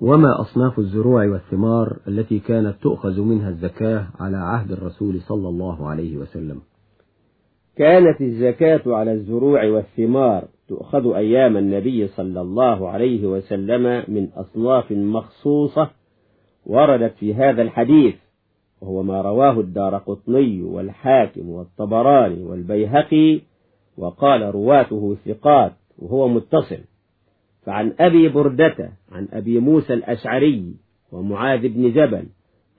وما أصناف الزروع والثمار التي كانت تؤخذ منها الزكاة على عهد الرسول صلى الله عليه وسلم. كانت الزكاة على الزروع والثمار تؤخذ أيام النبي صلى الله عليه وسلم من أصناف مخصوصة وردت في هذا الحديث وهو ما رواه الدار قطني والحاكم والطبراني والبيهقي وقال رواته ثقات وهو متصل. فعن أبي بردة عن أبي موسى الأشعري ومعاذ بن جبل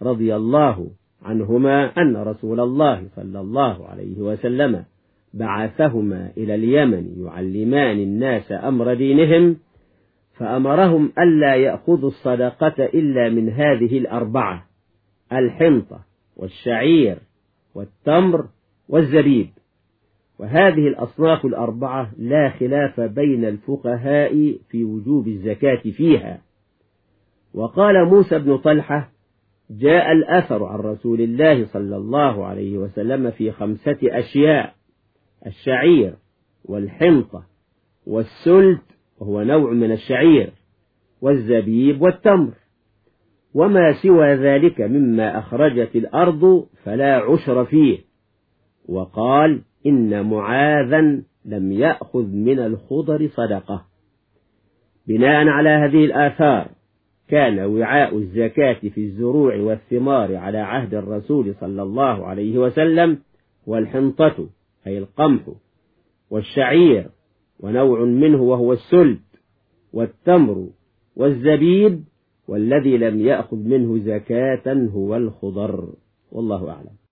رضي الله عنهما أن رسول الله صلى الله عليه وسلم بعثهما إلى اليمن يعلمان الناس أمر دينهم فأمرهم ألا يأخذوا الصدقة إلا من هذه الأربعة الحنطة والشعير والتمر والزبيب. وهذه الأصناف الأربعة لا خلاف بين الفقهاء في وجوب الزكاة فيها. وقال موسى بن طلحة جاء الأثر عن رسول الله صلى الله عليه وسلم في خمسة أشياء الشعير والحنطة والسلت وهو نوع من الشعير والزبيب والتمر. وما سوى ذلك مما أخرجت الأرض فلا عشر فيه. وقال إن معاذا لم يأخذ من الخضر صدقة. بناء على هذه الآثار كان وعاء الزكاة في الزروع والثمار على عهد الرسول صلى الله عليه وسلم والحنطة أي القمح والشعير ونوع منه وهو السلت والتمر والزبيب والذي لم يأخذ منه زكاة هو الخضر. والله أعلم.